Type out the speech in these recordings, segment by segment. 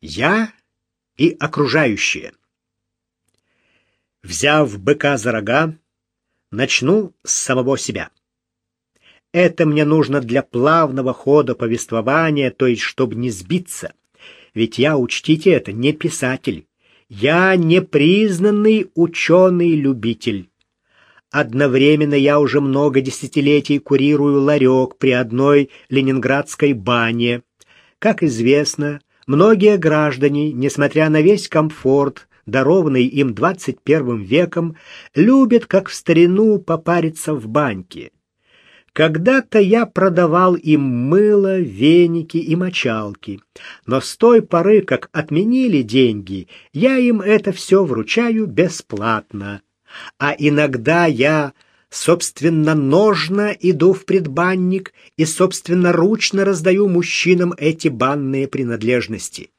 Я и окружающие. Взяв быка за рога, начну с самого себя. Это мне нужно для плавного хода повествования, то есть чтобы не сбиться. Ведь я, учтите это, не писатель. Я не признанный ученый-любитель. Одновременно я уже много десятилетий курирую ларек при одной ленинградской бане. Как известно, многие граждане, несмотря на весь комфорт, дарованный им 21 веком, любят, как в старину, попариться в баньке. Когда-то я продавал им мыло, веники и мочалки, но с той поры, как отменили деньги, я им это все вручаю бесплатно а иногда я собственно ножно иду в предбанник и собственно ручно раздаю мужчинам эти банные принадлежности.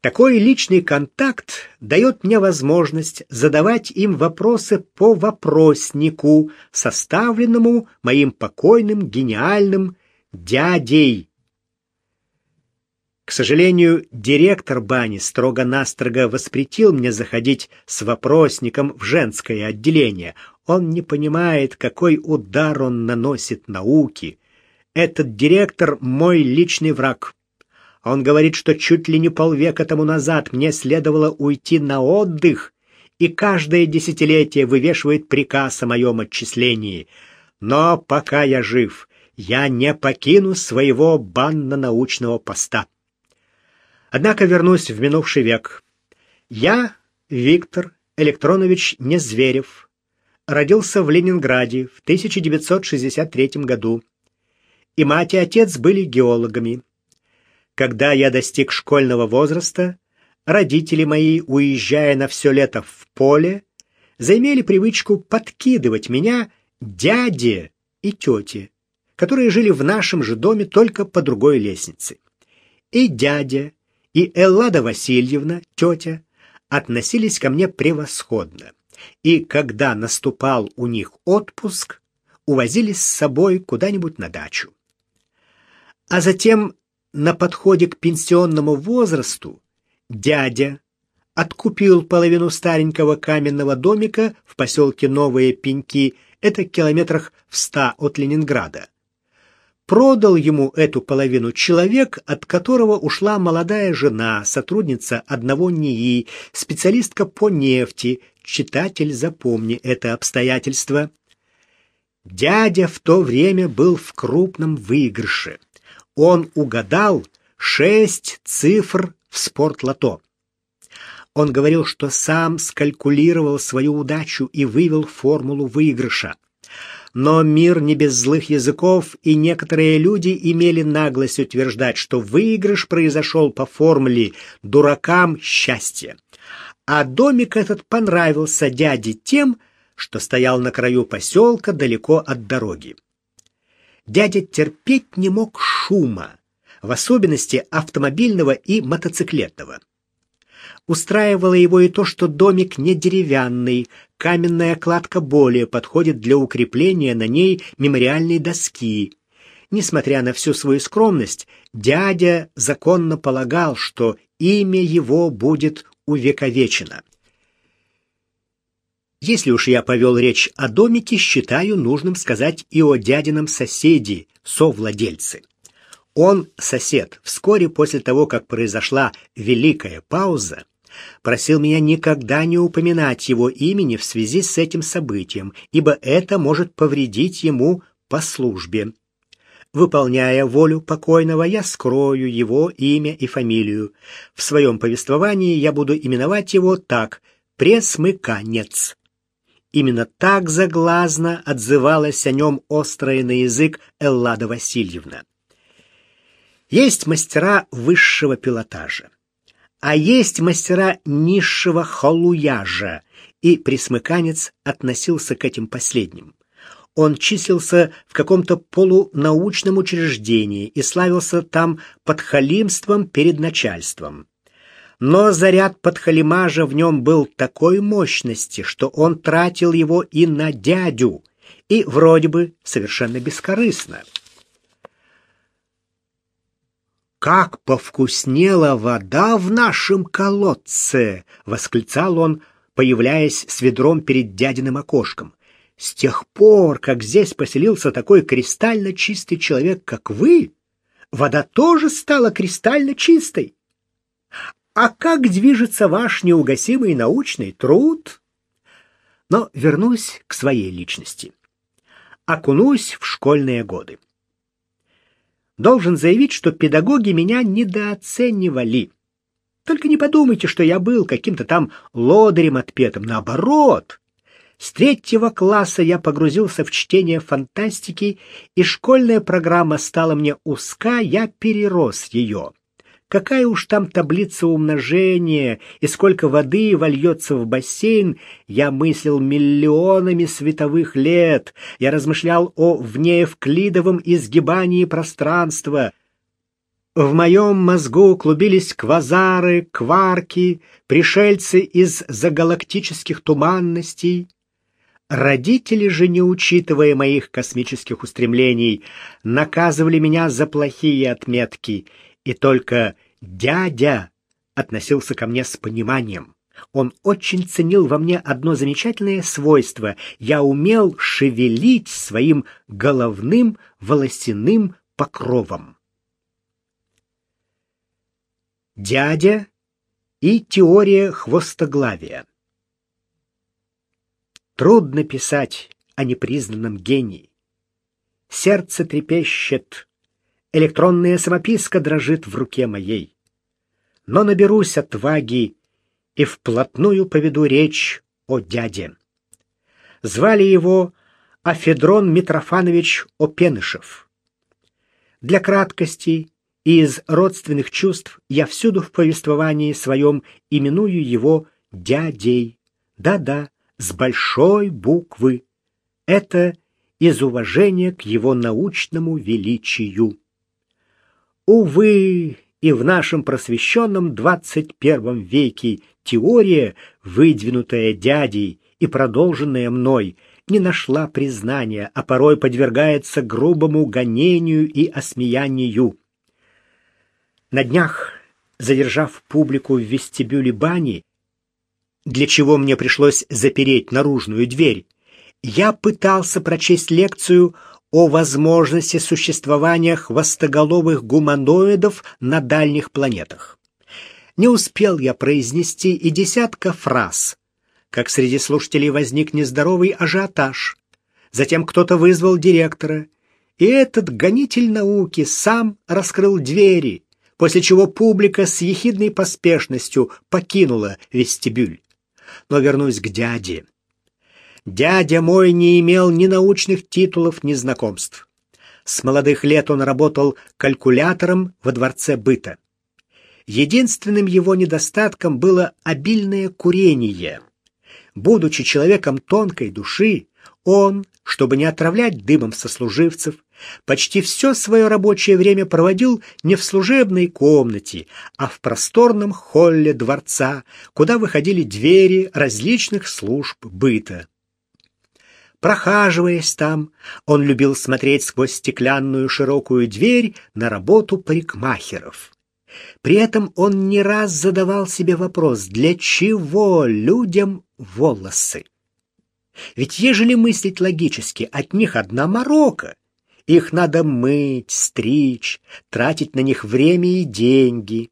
Такой личный контакт дает мне возможность задавать им вопросы по вопроснику, составленному моим покойным гениальным дядей к сожалению, директор бани строго-настрого воспретил мне заходить с вопросником в женское отделение. Он не понимает, какой удар он наносит науке. Этот директор — мой личный враг. Он говорит, что чуть ли не полвека тому назад мне следовало уйти на отдых, и каждое десятилетие вывешивает приказ о моем отчислении. Но пока я жив, я не покину своего банно-научного поста. Однако вернусь в минувший век. Я, Виктор Электронович Незверев, родился в Ленинграде в 1963 году. И мать и отец были геологами. Когда я достиг школьного возраста, родители мои, уезжая на все лето в поле, заимели привычку подкидывать меня дяде и тете, которые жили в нашем же доме только по другой лестнице. И дядя, и Эллада Васильевна, тетя, относились ко мне превосходно. И когда наступал у них отпуск, увозили с собой куда-нибудь на дачу. А затем на подходе к пенсионному возрасту дядя откупил половину старенького каменного домика в поселке Новые Пеньки, это километрах в ста от Ленинграда, продал ему эту половину человек, от которого ушла молодая жена, сотрудница одного НИИ, специалистка по нефти. Читатель, запомни это обстоятельство. Дядя в то время был в крупном выигрыше. Он угадал шесть цифр в спортлото. Он говорил, что сам скалькулировал свою удачу и вывел формулу выигрыша но мир не без злых языков, и некоторые люди имели наглость утверждать, что выигрыш произошел по формуле «дуракам счастье». А домик этот понравился дяде тем, что стоял на краю поселка далеко от дороги. Дядя терпеть не мог шума, в особенности автомобильного и мотоциклетного. Устраивало его и то, что домик не деревянный, каменная кладка более подходит для укрепления на ней мемориальной доски. Несмотря на всю свою скромность, дядя законно полагал, что имя его будет увековечено. Если уж я повел речь о домике, считаю нужным сказать и о дядином соседе, совладельце. Он, сосед, вскоре после того, как произошла великая пауза, просил меня никогда не упоминать его имени в связи с этим событием, ибо это может повредить ему по службе. Выполняя волю покойного, я скрою его имя и фамилию. В своем повествовании я буду именовать его так «пресмыканец». Именно так заглазно отзывалась о нем острая на язык Эллада Васильевна. Есть мастера высшего пилотажа а есть мастера низшего халуяжа, и присмыканец относился к этим последним. Он числился в каком-то полунаучном учреждении и славился там подхалимством перед начальством. Но заряд подхалимажа в нем был такой мощности, что он тратил его и на дядю, и вроде бы совершенно бескорыстно. Как повкуснела вода в нашем колодце!» — восклицал он, появляясь с ведром перед дядиным окошком. «С тех пор, как здесь поселился такой кристально чистый человек, как вы, вода тоже стала кристально чистой. А как движется ваш неугасимый научный труд?» Но вернусь к своей личности. Окунусь в школьные годы должен заявить, что педагоги меня недооценивали. Только не подумайте, что я был каким-то там лодырем отпетым. Наоборот, с третьего класса я погрузился в чтение фантастики, и школьная программа стала мне узка, я перерос ее. Какая уж там таблица умножения и сколько воды вольется в бассейн, я мыслил миллионами световых лет. Я размышлял о внеевклидовом изгибании пространства. В моем мозгу клубились квазары, кварки, пришельцы из загалактических туманностей. Родители же, не учитывая моих космических устремлений, наказывали меня за плохие отметки — и только дядя относился ко мне с пониманием. Он очень ценил во мне одно замечательное свойство. Я умел шевелить своим головным волосяным покровом. Дядя и теория хвостоглавия. Трудно писать о непризнанном гении. Сердце трепещет, электронная самописка дрожит в руке моей. Но наберусь отваги и вплотную поведу речь о дяде. Звали его Афедрон Митрофанович Опенышев. Для краткости и из родственных чувств я всюду в повествовании своем именую его дядей. Да-да, с большой буквы. Это из уважения к его научному величию. Увы, и в нашем просвещенном 21 веке теория, выдвинутая дядей и продолженная мной, не нашла признания, а порой подвергается грубому гонению и осмеянию. На днях, задержав публику в вестибюле бани, для чего мне пришлось запереть наружную дверь, я пытался прочесть лекцию о возможности существования хвостоголовых гуманоидов на дальних планетах. Не успел я произнести и десятка фраз, как среди слушателей возник нездоровый ажиотаж. Затем кто-то вызвал директора, и этот гонитель науки сам раскрыл двери, после чего публика с ехидной поспешностью покинула вестибюль. Но вернусь к дяде. Дядя мой не имел ни научных титулов, ни знакомств. С молодых лет он работал калькулятором во дворце быта. Единственным его недостатком было обильное курение. Будучи человеком тонкой души, он, чтобы не отравлять дымом сослуживцев, почти все свое рабочее время проводил не в служебной комнате, а в просторном холле дворца, куда выходили двери различных служб быта. Прохаживаясь там, он любил смотреть сквозь стеклянную широкую дверь на работу парикмахеров. При этом он не раз задавал себе вопрос, для чего людям волосы? Ведь ежели мыслить логически, от них одна морока. Их надо мыть, стричь, тратить на них время и деньги.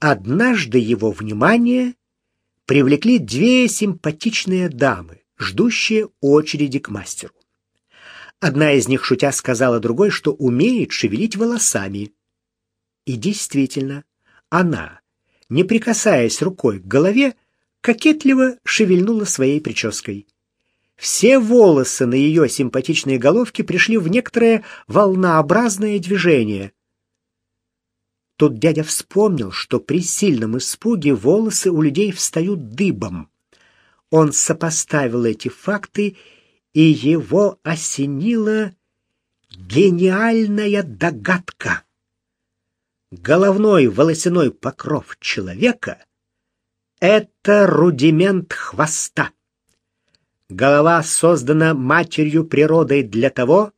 Однажды его внимание привлекли две симпатичные дамы ждущие очереди к мастеру. Одна из них, шутя, сказала другой, что умеет шевелить волосами. И действительно, она, не прикасаясь рукой к голове, кокетливо шевельнула своей прической. Все волосы на ее симпатичной головке пришли в некоторое волнообразное движение. Тут дядя вспомнил, что при сильном испуге волосы у людей встают дыбом. Он сопоставил эти факты, и его осенила гениальная догадка. Головной волосяной покров человека — это рудимент хвоста. Голова создана матерью природой для того,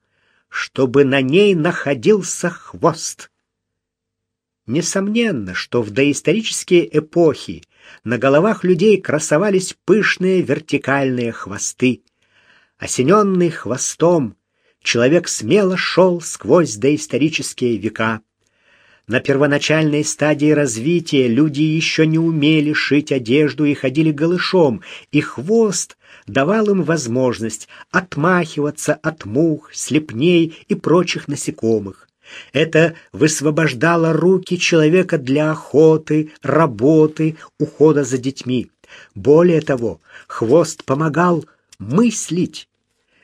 чтобы на ней находился хвост. Несомненно, что в доисторические эпохи на головах людей красовались пышные вертикальные хвосты. Осененный хвостом, человек смело шел сквозь доисторические века. На первоначальной стадии развития люди еще не умели шить одежду и ходили голышом, и хвост давал им возможность отмахиваться от мух, слепней и прочих насекомых. Это высвобождало руки человека для охоты, работы, ухода за детьми. Более того, хвост помогал мыслить.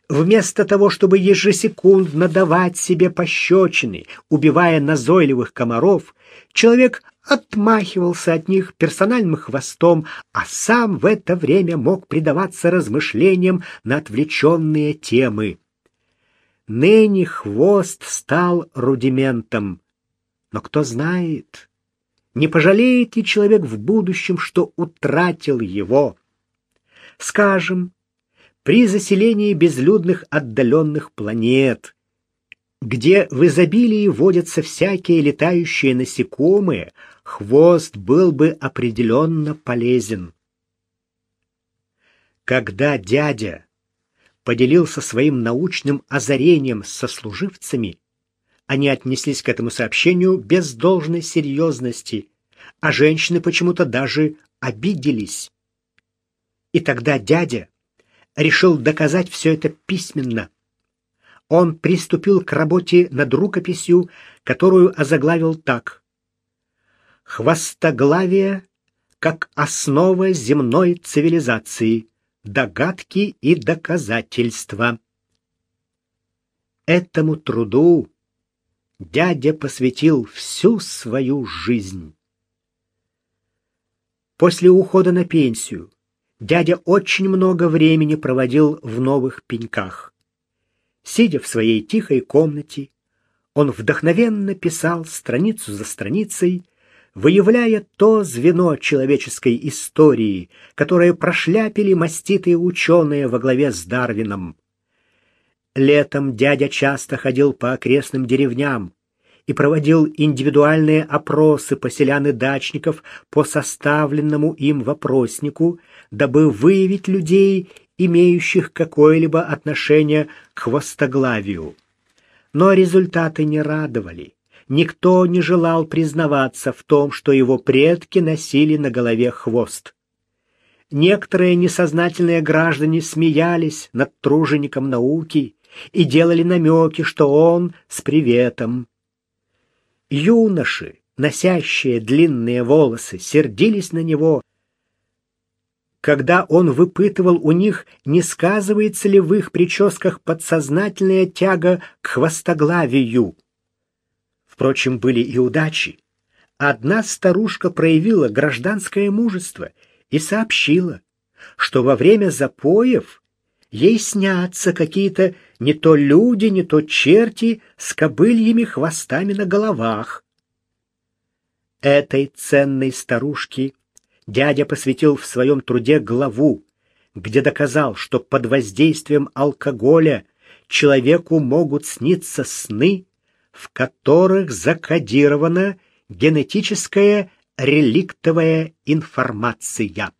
Вместо того, чтобы ежесекундно давать себе пощечины, убивая назойливых комаров, человек отмахивался от них персональным хвостом, а сам в это время мог предаваться размышлениям на отвлеченные темы. Ныне хвост стал рудиментом. Но кто знает, не пожалеет ли человек в будущем, что утратил его? Скажем, при заселении безлюдных отдаленных планет, где в изобилии водятся всякие летающие насекомые, хвост был бы определенно полезен. Когда дядя поделился своим научным озарением со служивцами, они отнеслись к этому сообщению без должной серьезности, а женщины почему-то даже обиделись. И тогда дядя решил доказать все это письменно. Он приступил к работе над рукописью, которую озаглавил так. «Хвостоглавие как основа земной цивилизации. Догадки и доказательства». Этому труду дядя посвятил всю свою жизнь. После ухода на пенсию дядя очень много времени проводил в новых пеньках. Сидя в своей тихой комнате, он вдохновенно писал страницу за страницей, выявляя то звено человеческой истории, которое прошляпили маститые ученые во главе с Дарвином. Летом дядя часто ходил по окрестным деревням, и проводил индивидуальные опросы поселян и дачников по составленному им вопроснику, дабы выявить людей, имеющих какое-либо отношение к хвостоглавию. Но результаты не радовали. Никто не желал признаваться в том, что его предки носили на голове хвост. Некоторые несознательные граждане смеялись над тружеником науки и делали намеки, что он с приветом. Юноши, носящие длинные волосы, сердились на него, когда он выпытывал у них, не сказывается ли в их прическах подсознательная тяга к хвостоглавию. Впрочем, были и удачи. Одна старушка проявила гражданское мужество и сообщила, что во время запоев ей снятся какие-то не то люди, не то черти с кобыльями хвостами на головах. Этой ценной старушке дядя посвятил в своем труде главу, где доказал, что под воздействием алкоголя человеку могут сниться сны, в которых закодирована генетическая реликтовая информация.